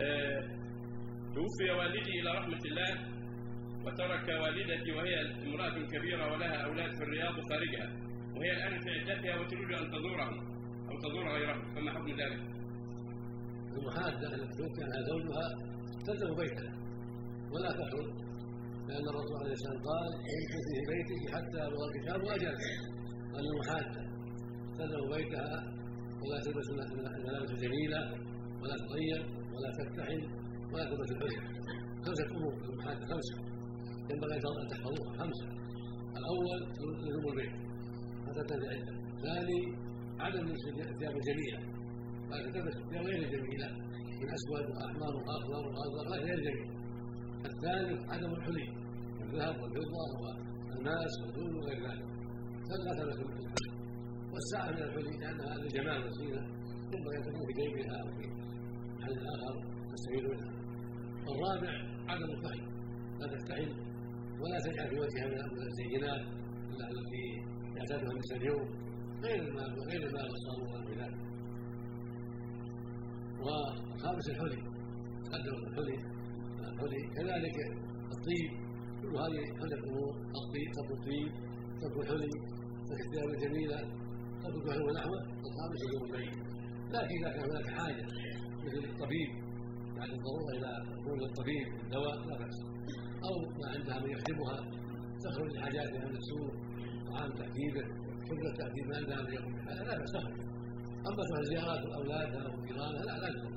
آه، توفي والدي إلى رحمة الله وترك والدتي وهي امرأة كبيرة ولها أولاد في الرياض وخارجها وهي الآن في عدتها وتريد أن تزورهم أو تزور غيرهم فما حكم ذلك؟ المحادة التي عنها زوجها تلزم بيتها ولا تخرج لأن الرسول عليه السلام قال امكثي في بيتك حتى يبلغ الكتاب وأجل قال المحادة تلزم بيتها ولا تلبس الملابس الجميلة ولا تطيب ولا تكتحل ولا تلبس الحزن خمسة أمور في المحادة خمسة. ينبغي أن تحفظوها خمسة. الأول لزوم البيت حتى تنتهي الثاني عدم لبس الثياب الجميلة ولكن تلبس الثياب غير الجميلة من أسود وأحمر وأخضر وأزرق غير جميل. الثالث عدم الحلي. الذهب والفضة والماس والدود وغير ذلك. الحلي والساعة من الحلي لأنها للجمال والزينة ينبغي أن تكون في جيبها أو في محل آخر تستفيد منها الرابع عدم الكحل لا تكتحل ولا تجعل في وجهها من الزينات التي يعتادها النساء اليوم غير الماء غير الماء والصابون في ذلك وخامس الحلي. تقدم الحلي. الحلي كذلك الطيب. كل هذه هذه الأمور. الطيب ترك الطيب ترك الحلي. الثياب الجميله الكحل ونحوه الخامس يوم البيت لكن إذا كان هناك حاجة مثل الطبيب بعد الضرورة إلى دخول الطبيب الدواء لا بأس. أو ما عندها من يخدمها تخرج لحاجاتها من السوق طعام تأديبه شرب تأديب ما عندها من يقوم بهذا لا تخرج أما زيارات أولادها وجيرانها لا لا.